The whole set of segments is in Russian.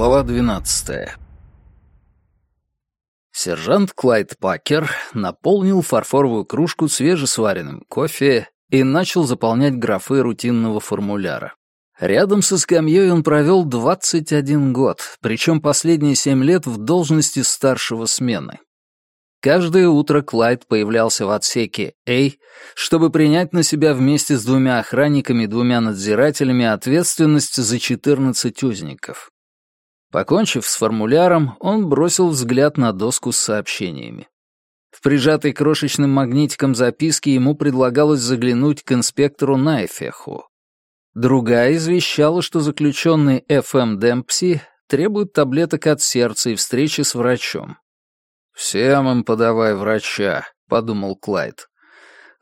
Глава 12. Сержант Клайд Пакер наполнил фарфоровую кружку свежесваренным кофе и начал заполнять графы рутинного формуляра. Рядом со скамьей он провел 21 год, причем последние 7 лет в должности старшего смены. Каждое утро Клайд появлялся в отсеке A, чтобы принять на себя вместе с двумя охранниками и двумя надзирателями ответственность за 14 узников. Покончив с формуляром, он бросил взгляд на доску с сообщениями. В прижатой крошечным магнитиком записке ему предлагалось заглянуть к инспектору Найфеху. Другая извещала, что заключенный Ф.М. Демпси требует таблеток от сердца и встречи с врачом. «Всем им подавай врача», — подумал Клайд.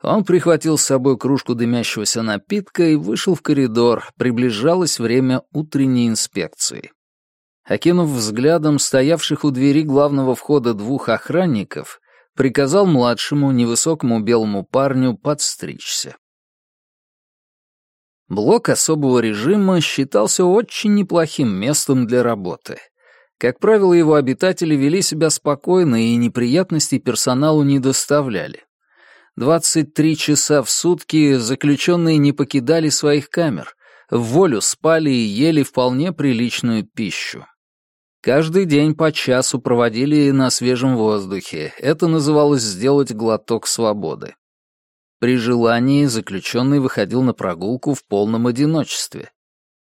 Он прихватил с собой кружку дымящегося напитка и вышел в коридор. Приближалось время утренней инспекции. Окинув взглядом стоявших у двери главного входа двух охранников, приказал младшему невысокому белому парню подстричься. Блок особого режима считался очень неплохим местом для работы — как правило, его обитатели вели себя спокойно и неприятностей персоналу не доставляли. 23 часа в сутки заключенные не покидали своих камер, в волю спали и ели вполне приличную пищу. Каждый день по часу проводили на свежем воздухе. Это называлось «сделать глоток свободы». При желании заключенный выходил на прогулку в полном одиночестве.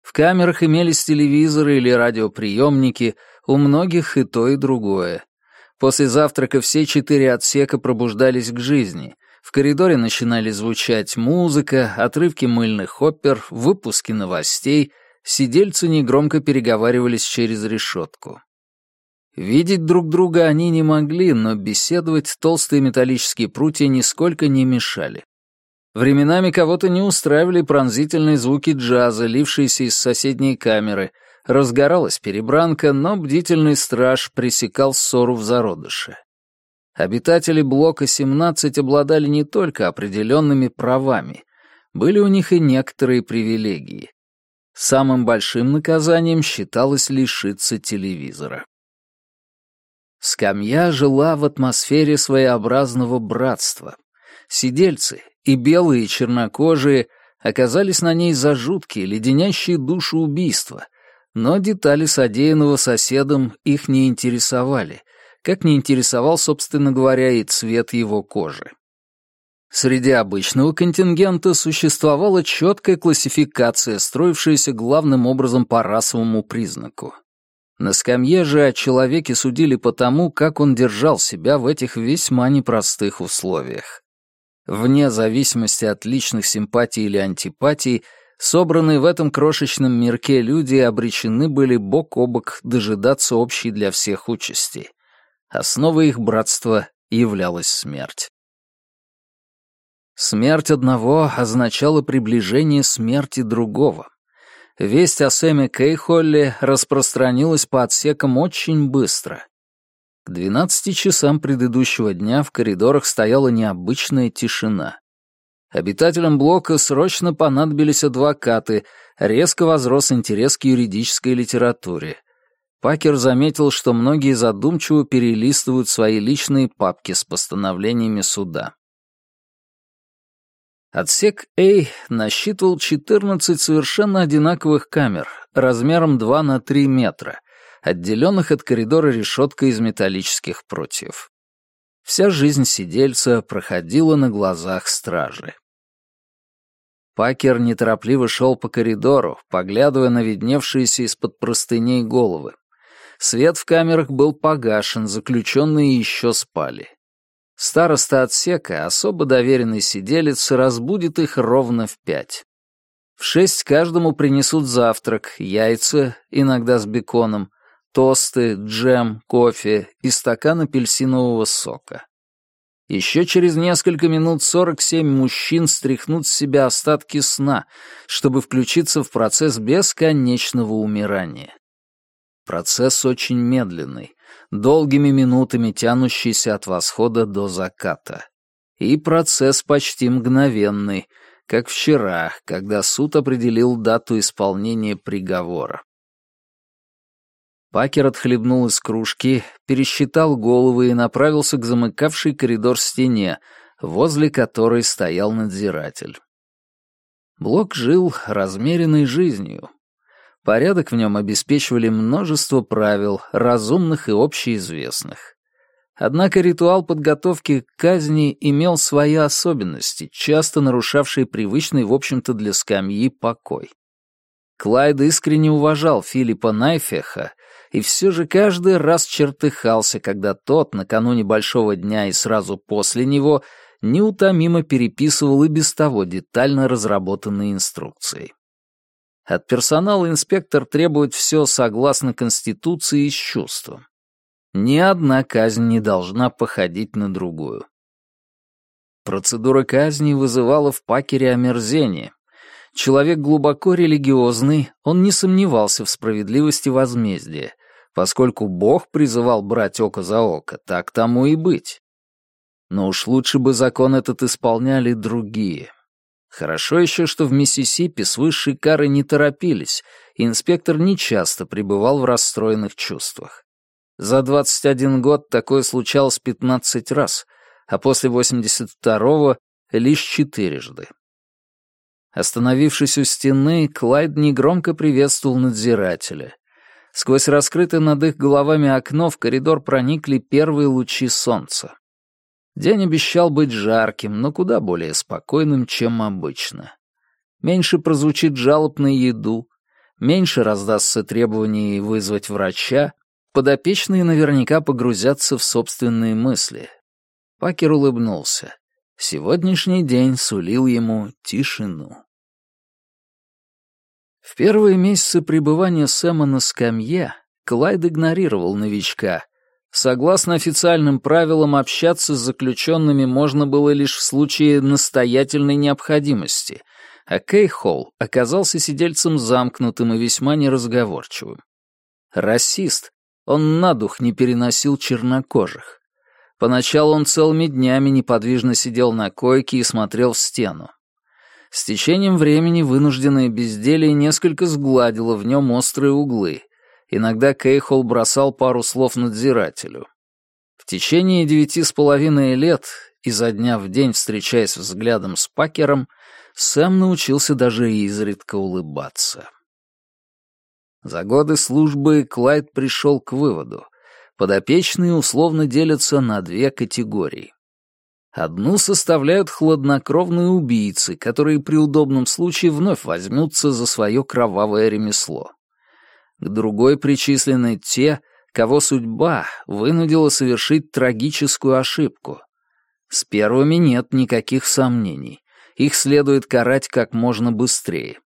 В камерах имелись телевизоры или радиоприемники, у многих и то, и другое. После завтрака все четыре отсека пробуждались к жизни. В коридоре начинали звучать музыка, отрывки мыльных опер, выпуски новостей, сидельцы негромко переговаривались через решетку. Видеть друг друга они не могли, но беседовать толстые металлические прутья нисколько не мешали. Временами кого-то не устраивали пронзительные звуки джаза, лившиеся из соседней камеры. Разгоралась перебранка, но бдительный страж пресекал ссору в зародыше. Обитатели блока 17 обладали не только определенными правами, были у них и некоторые привилегии. Самым большим наказанием считалось лишиться телевизора. Скамья жила в атмосфере своеобразного братства. Сидельцы, и белые, и чернокожие, оказались на ней за жуткие, леденящие душу убийства, но детали содеянного соседом их не интересовали, как не интересовал, собственно говоря, и цвет его кожи. Среди обычного контингента существовала четкая классификация, строившаяся главным образом по расовому признаку. На скамье же о человеке судили по тому, как он держал себя в этих весьма непростых условиях. Вне зависимости от личных симпатий или антипатий, собранные в этом крошечном мирке люди обречены были бок о бок дожидаться общей для всех участи. Основой их братства являлась смерть. Смерть одного означала приближение смерти другого. Весть о Сэме Кейхолле распространилась по отсекам очень быстро. К двенадцати часам предыдущего дня в коридорах стояла необычная тишина. Обитателям блока срочно понадобились адвокаты, резко возрос интерес к юридической литературе. Пакер заметил, что многие задумчиво перелистывают свои личные папки с постановлениями суда. Отсек А насчитывал 14 совершенно одинаковых камер, размером 2 на 3 метра — отделенных от коридора решеткой из металлических прутьев. Вся жизнь сидельца проходила на глазах стражи. Пакер неторопливо шел по коридору, поглядывая на видневшиеся из-под простыней головы. Свет в камерах был погашен, заключенные еще спали. Староста отсека, особо доверенный сиделец, разбудит их ровно в пять. В шесть каждому принесут завтрак, яйца, иногда с беконом, тосты, джем, кофе и стакан апельсинового сока. Еще через несколько минут 47 мужчин стряхнут с себя остатки сна, чтобы включиться в процесс бесконечного умирания. Процесс очень медленный, долгими минутами тянущийся от восхода до заката. И процесс почти мгновенный, как вчера, когда суд определил дату исполнения приговора. Пакер отхлебнул из кружки, пересчитал головы и направился к замыкавшей коридор стене, возле которой стоял надзиратель. Блок жил размеренной жизнью. Порядок в нем обеспечивали множество правил, разумных и общеизвестных. Однако ритуал подготовки к казни имел свои особенности, часто нарушавшие привычный, в общем-то, для скамьи покой. Клайд искренне уважал Филиппа Найфеха и все же каждый раз чертыхался, когда тот, накануне большого дня и сразу после него, неутомимо переписывал и без того детально разработанные инструкции. От персонала инспектор требует все согласно Конституции и с чувством. Ни одна казнь не должна походить на другую. Процедура казни вызывала в Пакере омерзение. Человек глубоко религиозный, он не сомневался в справедливости возмездия, поскольку Бог призывал брать око за око, так тому и быть. Но уж лучше бы закон этот исполняли другие. Хорошо еще, что в Миссисипи с высшей карой не торопились, и инспектор нечасто пребывал в расстроенных чувствах. За 21 год такое случалось 15 раз, а после 82-го — лишь четырежды. Остановившись у стены, Клайд негромко приветствовал надзирателя. Сквозь раскрытое над их головами окно в коридор проникли первые лучи солнца. День обещал быть жарким, но куда более спокойным, чем обычно. Меньше прозвучит жалоб на еду, меньше раздастся требование вызвать врача, Подопечные наверняка погрузятся в собственные мысли. Пакер улыбнулся. Сегодняшний день сулил ему тишину. В первые месяцы пребывания Сэма на скамье Клайд игнорировал новичка. Согласно официальным правилам, общаться с заключенными можно было лишь в случае настоятельной необходимости, а Кейхолл оказался сидельцем замкнутым и весьма неразговорчивым. Расист, он на дух не переносил чернокожих. Поначалу он целыми днями неподвижно сидел на койке и смотрел в стену. С течением времени вынужденное безделие несколько сгладило в нем острые углы. Иногда Кейхол бросал пару слов надзирателю. В течение девяти с половиной лет, изо дня в день встречаясь взглядом с Пакером, Сэм научился даже изредка улыбаться. За годы службы Клайд пришел к выводу. Подопечные условно делятся на две категории. Одну составляют хладнокровные убийцы, которые при удобном случае вновь возьмутся за свое кровавое ремесло. К другой причислены те, кого судьба вынудила совершить трагическую ошибку. С первыми нет никаких сомнений. Их следует карать как можно быстрее.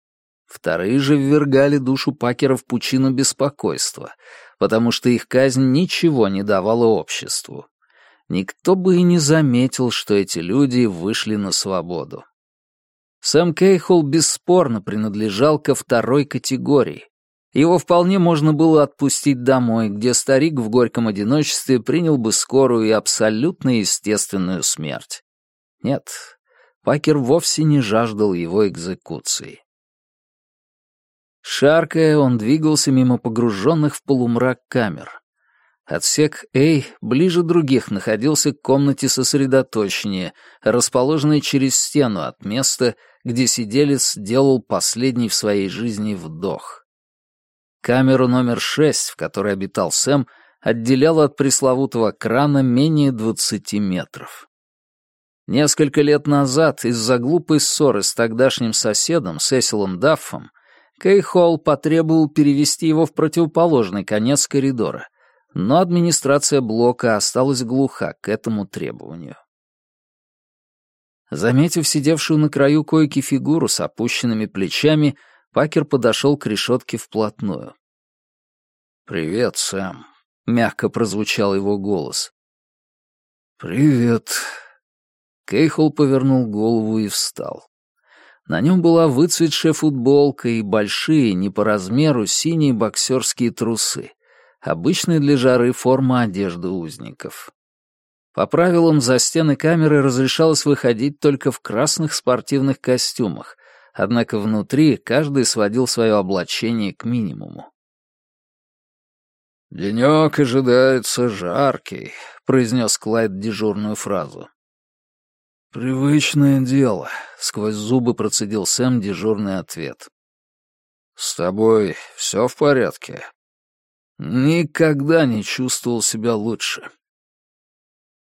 Вторые же ввергали душу Пакера в пучину беспокойства, потому что их казнь ничего не давала обществу. Никто бы и не заметил, что эти люди вышли на свободу. Сэм Кейхол бесспорно принадлежал ко второй категории. Его вполне можно было отпустить домой, где старик в горьком одиночестве принял бы скорую и абсолютно естественную смерть. Нет, Пакер вовсе не жаждал его экзекуции. Шаркая, он двигался мимо погруженных в полумрак камер. Отсек A ближе других находился к комнате сосредоточения, расположенной через стену от места, где сиделец делал последний в своей жизни вдох. Камеру номер шесть, в которой обитал Сэм, отделяла от пресловутого крана менее двадцати метров. Несколько лет назад из-за глупой ссоры с тогдашним соседом Сесилом Даффом Кейхолл потребовал перевести его в противоположный конец коридора, но администрация блока осталась глуха к этому требованию. Заметив сидевшую на краю койки фигуру с опущенными плечами, Пакер подошел к решетке вплотную. «Привет, Сэм», — мягко прозвучал его голос. «Привет». Кейхол повернул голову и встал. На нем была выцветшая футболка и большие, не по размеру, синие боксерские трусы, обычная для жары форма одежды узников. По правилам, за стены камеры разрешалось выходить только в красных спортивных костюмах, однако внутри каждый сводил свое облачение к минимуму. «Денек ожидается жаркий», — произнес Клайд дежурную фразу. «Привычное дело», — сквозь зубы процедил Сэм дежурный ответ. «С тобой все в порядке?» «Никогда не чувствовал себя лучше».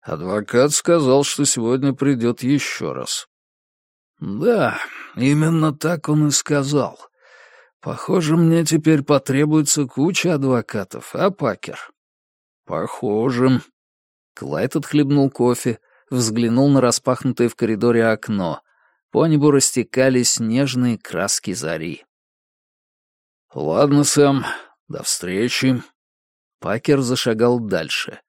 Адвокат сказал, что сегодня придет еще раз. «Да, именно так он и сказал. Похоже, мне теперь потребуется куча адвокатов, а Пакер?» «Похоже». Клайд отхлебнул кофе, взглянул на распахнутое в коридоре окно. По небу растекались нежные краски зари. «Ладно, Сэм, до встречи». Пакер зашагал дальше.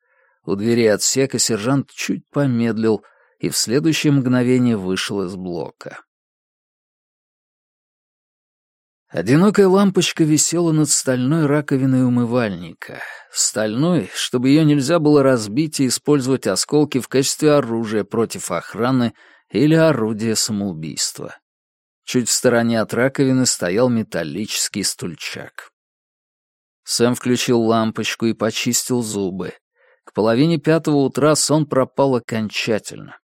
У двери отсека сержант чуть помедлил и в следующее мгновение вышел из блока. Одинокая лампочка висела над стальной раковиной умывальника. Стальной, чтобы ее нельзя было разбить и использовать осколки в качестве оружия против охраны или орудия самоубийства. Чуть в стороне от раковины стоял металлический стульчак. Сэм включил лампочку и почистил зубы. К половине пятого утра сон пропал окончательно.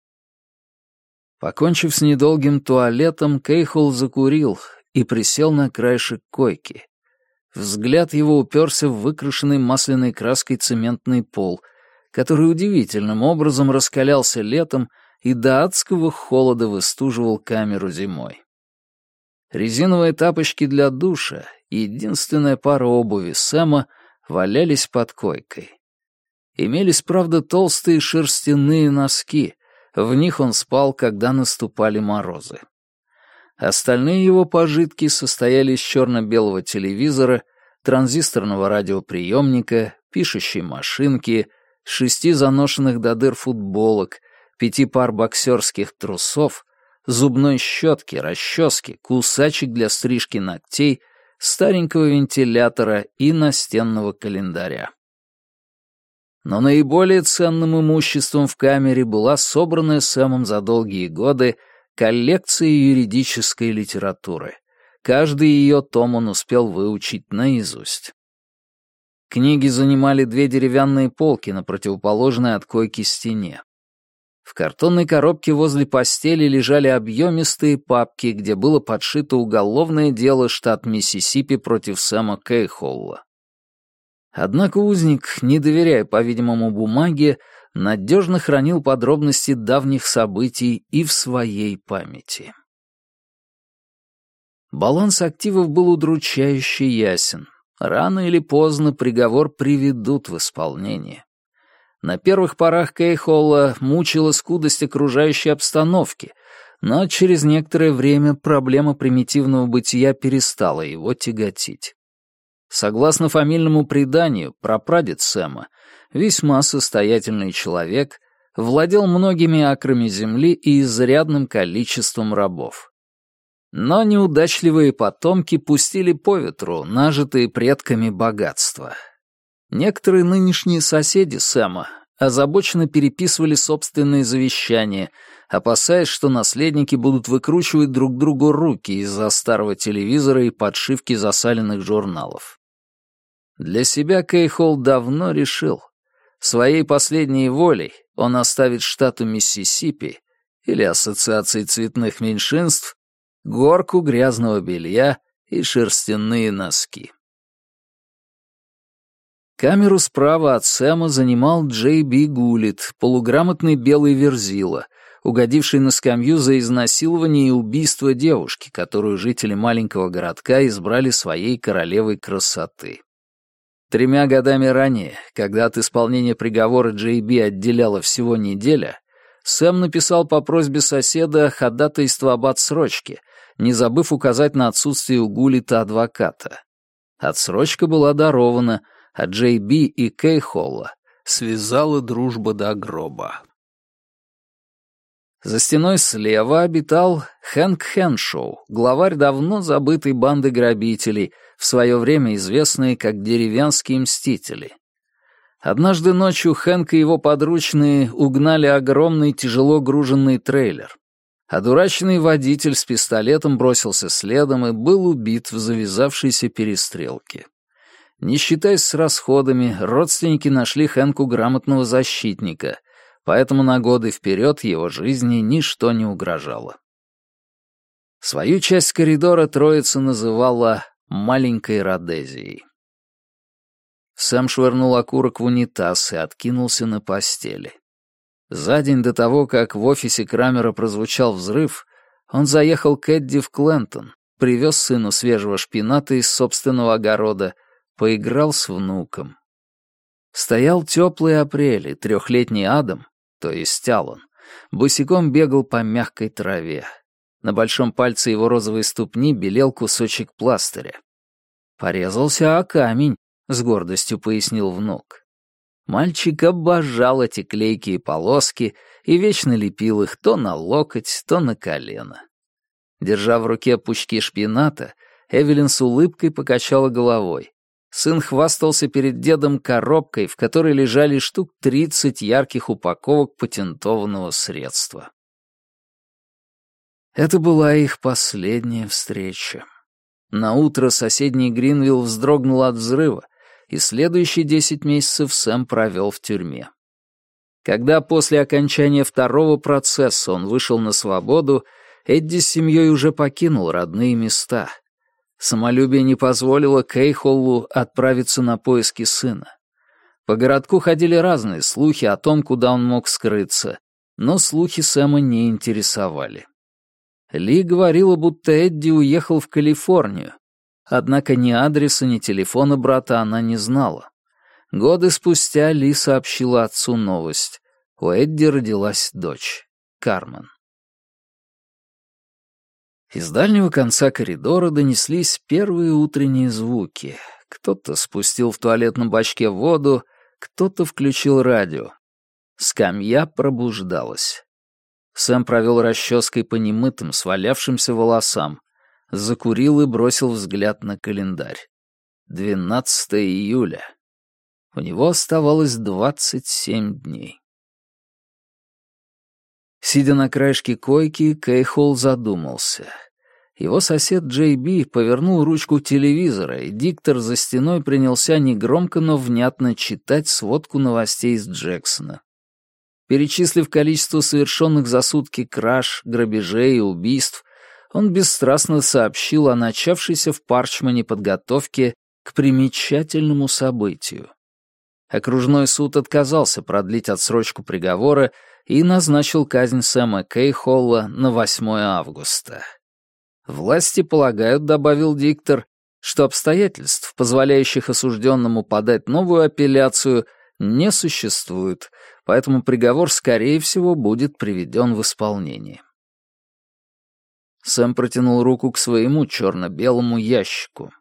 Покончив с недолгим туалетом, Кейхол закурил и присел на краешек койки. Взгляд его уперся в выкрашенный масляной краской цементный пол, который удивительным образом раскалялся летом и до адского холода выстуживал камеру зимой. Резиновые тапочки для душа, единственная пара обуви Сэма, валялись под койкой. Имелись, правда, толстые шерстяные носки, в них он спал, когда наступали морозы. Остальные его пожитки состояли из черно-белого телевизора, транзисторного радиоприемника, пишущей машинки, шести заношенных до дыр футболок, пяти пар боксерских трусов, зубной щетки, расчески, кусачек для стрижки ногтей, старенького вентилятора и настенного календаря. Но наиболее ценным имуществом в камере была собранная Сэмом за долгие годы коллекция юридической литературы. Каждый ее том он успел выучить наизусть. Книги занимали две деревянные полки на противоположной от койки стене. В картонной коробке возле постели лежали объемистые папки, где было подшито уголовное дело штат Миссисипи против Сэма Кейхолла. Однако узник, не доверяя, по-видимому, бумаге, надежно хранил подробности давних событий и в своей памяти. Баланс активов был удручающе ясен. Рано или поздно приговор приведут в исполнение. На первых порах Кейхолла мучила скудость окружающей обстановки, но через некоторое время проблема примитивного бытия перестала его тяготить. Согласно фамильному преданию, прапрадед Сэма весьма состоятельный человек, владел многими акрами земли и изрядным количеством рабов. Но неудачливые потомки пустили по ветру нажитые предками богатства. Некоторые нынешние соседи Сэма озабоченно переписывали собственные завещания, опасаясь, что наследники будут выкручивать друг другу руки из-за старого телевизора и подшивки засаленных журналов. Для себя Кейхол давно решил, Своей последней волей он оставит штату Миссисипи или Ассоциации цветных меньшинств горку грязного белья и шерстяные носки. Камеру справа от Сэма занимал Джей Би Гулит, полуграмотный белый верзила, угодивший на скамью за изнасилование и убийство девушки, которую жители маленького городка избрали своей королевой красоты. Тремя годами ранее, когда от исполнения приговора Джей Би отделяла всего неделя, Сэм написал по просьбе соседа ходатайство об отсрочке, не забыв указать на отсутствие у Гулита адвоката. Отсрочка была дарована, а Джей Би и Кей Холла связала дружба до гроба. За стеной слева обитал Хэнк Хэншоу, главарь давно забытой банды грабителей, в свое время известные как деревенские мстители. Однажды ночью Хэнк и его подручные угнали огромный тяжело груженный трейлер. Одураченный водитель с пистолетом бросился следом и был убит в завязавшейся перестрелке. Не считаясь с расходами, родственники нашли Хэнку грамотного защитника, поэтому на годы вперед его жизни ничто не угрожало. Свою часть коридора троица называла «маленькой Родезией». Сэм швырнул окурок в унитаз и откинулся на постели. За день до того, как в офисе Крамера прозвучал взрыв, он заехал к Эдди в Клентон, привез сыну свежего шпината из собственного огорода, поиграл с внуком. Стоял теплый апрель, и трехлетний Адам, то есть Аллан, босиком бегал по мягкой траве. На большом пальце его розовой ступни белел кусочек пластыря. «Порезался о камень», — с гордостью пояснил внук. Мальчик обожал эти клейкие полоски и вечно лепил их то на локоть, то на колено. Держа в руке пучки шпината, Эвелин с улыбкой покачала головой. Сын хвастался перед дедом коробкой, в которой лежали штук тридцать ярких упаковок патентованного средства. Это была их последняя встреча. На утро соседний Гринвилл вздрогнул от взрыва, и следующие десять месяцев Сэм провел в тюрьме. Когда после окончания второго процесса он вышел на свободу, Эдди с семьей уже покинул родные места. Самолюбие не позволило Кейхоллу отправиться на поиски сына. По городку ходили разные слухи о том, куда он мог скрыться, но слухи Сэма не интересовали. Ли говорила, будто Эдди уехал в Калифорнию, однако ни адреса, ни телефона брата она не знала. Годы спустя Ли сообщила отцу новость. У Эдди родилась дочь, Кармен. Из дальнего конца коридора донеслись первые утренние звуки. Кто-то спустил в туалетном бачке воду, кто-то включил радио. Скамья пробуждалась. Сэм провел расческой по немытым, свалявшимся волосам, закурил и бросил взгляд на календарь. 12 июля. У него оставалось 27 дней. Сидя на краешке койки, Кейхол задумался. Его сосед Джей Би повернул ручку телевизора, и диктор за стеной принялся негромко, но внятно читать сводку новостей из Джексона. Перечислив количество совершенных за сутки краж, грабежей и убийств, он бесстрастно сообщил о начавшейся в Парчмане подготовке к примечательному событию. Окружной суд отказался продлить отсрочку приговора и назначил казнь Сэма Кейхолла на 8 августа. Власти полагают, добавил диктор, что обстоятельств, позволяющих осужденному подать новую апелляцию, не существует, поэтому приговор, скорее всего, будет приведен в исполнение. Сэм протянул руку к своему черно-белому ящику.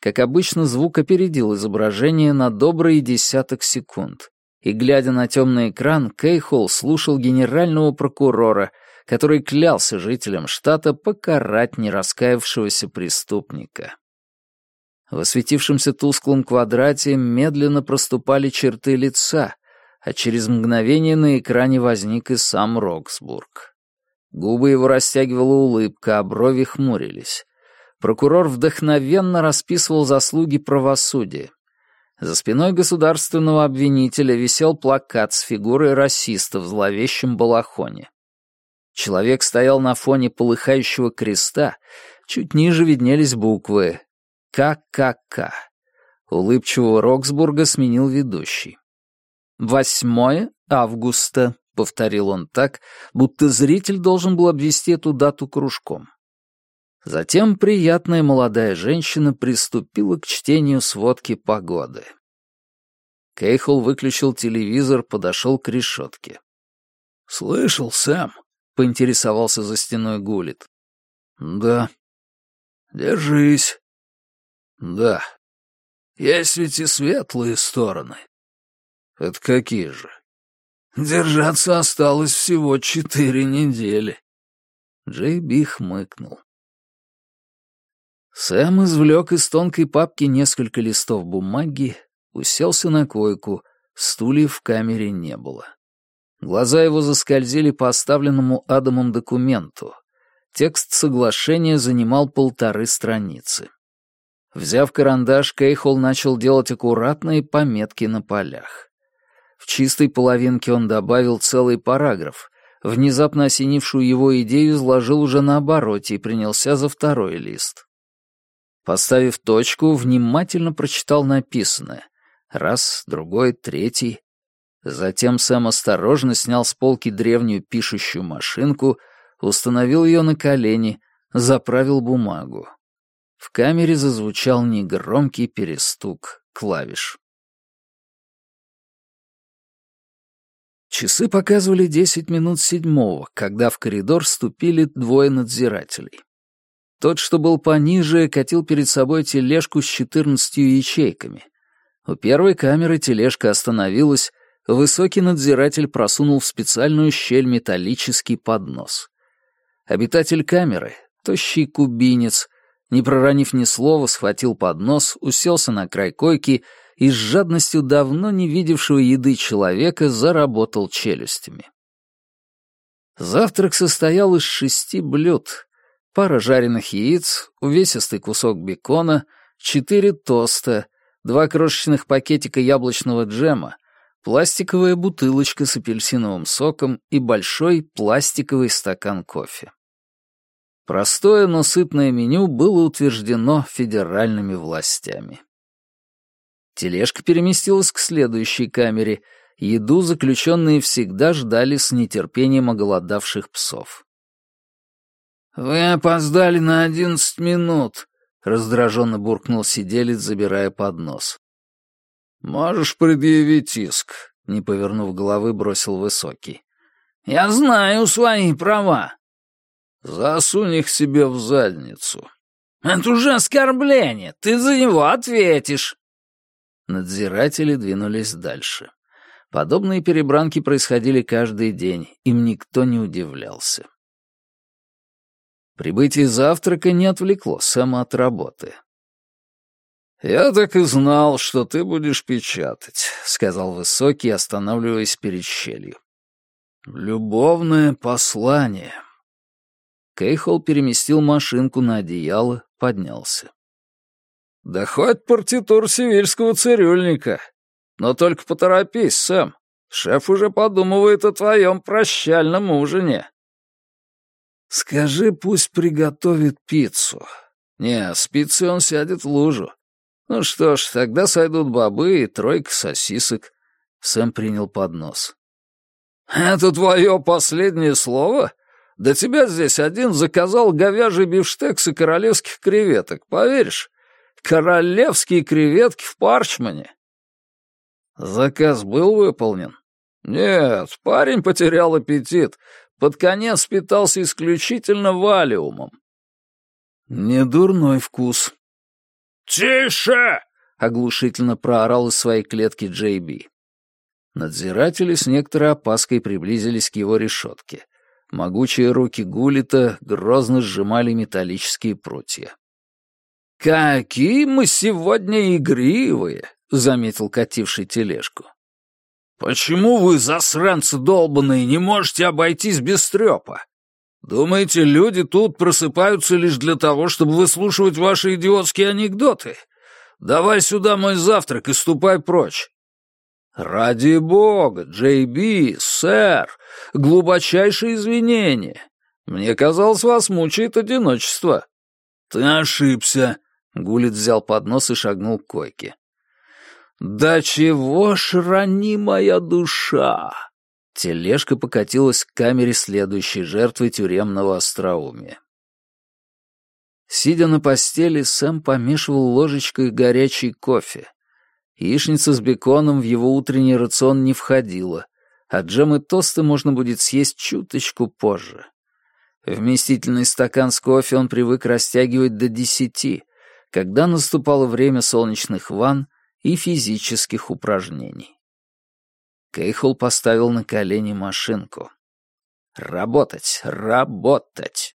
Как обычно, звук опередил изображение на добрый десяток секунд. И, глядя на темный экран, Кейхол слушал генерального прокурора — который клялся жителям штата покарать нераскаявшегося преступника. В осветившемся тусклом квадрате медленно проступали черты лица, а через мгновение на экране возник и сам Роксбург. Губы его растягивала улыбка, а брови хмурились. Прокурор вдохновенно расписывал заслуги правосудия. За спиной государственного обвинителя висел плакат с фигурой расиста в зловещем балахоне. Человек стоял на фоне полыхающего креста, чуть ниже виднелись буквы «ККК». Улыбчивого Роксбурга сменил ведущий. «Восьмое августа», — повторил он так, будто зритель должен был обвести эту дату кружком. Затем приятная молодая женщина приступила к чтению сводки погоды. Кейхол выключил телевизор, подошел к решетке. «Слышал, Сэм, — поинтересовался за стеной Гулит. «Да». «Держись». «Да». «Есть ведь и светлые стороны». «Это какие же?» «Держаться осталось всего четыре недели». Джей Би хмыкнул. Сэм извлек из тонкой папки несколько листов бумаги, уселся на койку, стульев в камере не было. Глаза его заскользили по оставленному Адамом документу. Текст соглашения занимал полторы страницы. Взяв карандаш, Кейхол начал делать аккуратные пометки на полях. В чистой половинке он добавил целый параграф. Внезапно осенившую его идею изложил уже на обороте и принялся за второй лист. Поставив точку, внимательно прочитал написанное. Раз, другой, третий. Затем Сэм осторожно снял с полки древнюю пишущую машинку, установил ее на колени, заправил бумагу. В камере зазвучал негромкий перестук клавиш. Часы показывали десять минут седьмого, когда в коридор вступили двое надзирателей. Тот, что был пониже, катил перед собой тележку с четырнадцатью ячейками. У первой камеры тележка остановилась, высокий надзиратель просунул в специальную щель металлический поднос. Обитатель камеры, тощий кубинец, не проронив ни слова, схватил поднос, уселся на край койки и с жадностью давно не видевшего еды человека заработал челюстями. Завтрак состоял из шести блюд. Пара жареных яиц, увесистый кусок бекона, четыре тоста, два крошечных пакетика яблочного джема, пластиковая бутылочка с апельсиновым соком и большой пластиковый стакан кофе. Простое, но сытное меню было утверждено федеральными властями. Тележка переместилась к следующей камере. Еду заключенные всегда ждали с нетерпением оголодавших псов. «Вы опоздали на одиннадцать минут», — раздраженно буркнул сиделец, забирая поднос. «Можешь предъявить иск», — не повернув головы, бросил Высокий. «Я знаю свои права», Засунь их себе в задницу. Это уже оскорбление, ты за него ответишь. Надзиратели двинулись дальше. Подобные перебранки происходили каждый день, им никто не удивлялся. Прибытие завтрака не отвлекло Сэма от работы. «Я так и знал, что ты будешь печатать», — сказал Высокий, останавливаясь перед щелью. «Любовное послание». Кейхол переместил машинку на одеяло, поднялся. «Да хоть партитур сивильского цирюльника. Но только поторопись, Сэм. Шеф уже подумывает о твоем прощальном ужине». «Скажи, пусть приготовит пиццу. Не, с пиццей он сядет в лужу. Ну что ж, тогда сойдут бобы и тройка сосисок». Сэм принял поднос. «Это твое последнее слово?» До тебя здесь один заказал говяжий бифштекс и королевских креветок, поверишь? Королевские креветки в парчмане. Заказ был выполнен? Нет, парень потерял аппетит. Под конец питался исключительно валиумом. Недурной вкус. «Тише!» — оглушительно проорал из своей клетки Джей Би. Надзиратели с некоторой опаской приблизились к его решетке — Могучие руки Гулита грозно сжимали металлические прутья. «Какие мы сегодня игривые!» — заметил кативший тележку. «Почему вы, засранцы долбаные, не можете обойтись без трёпа? Думаете, люди тут просыпаются лишь для того, чтобы выслушивать ваши идиотские анекдоты? Давай сюда мой завтрак и ступай прочь. «Ради бога, Джей Би, сэр, глубочайшие извинения. Мне казалось, вас мучает одиночество». «Ты ошибся», — Гулит взял поднос и шагнул к койке. «Да чего ж ранимая душа!» Тележка покатилась к камере следующей жертвы тюремного остроумия. Сидя на постели, Сэм помешивал ложечкой горячий кофе. Яичница с беконом в его утренний рацион не входила, а джем и тосты можно будет съесть чуточку позже. Вместительный стакан с кофе он привык растягивать до десяти, когда наступало время солнечных ванн и физических упражнений. Кейхол поставил на колени машинку. «Работать, работать!»